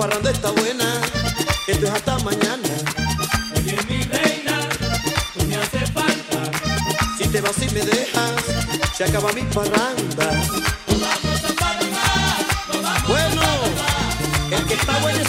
Parranda está buena, esto es hasta mañana. Oye mi reina, tú me haces falta. Si te vas y me dejas, se acaba mi parranda. Vamos a vamos Bueno, a el que está buenecito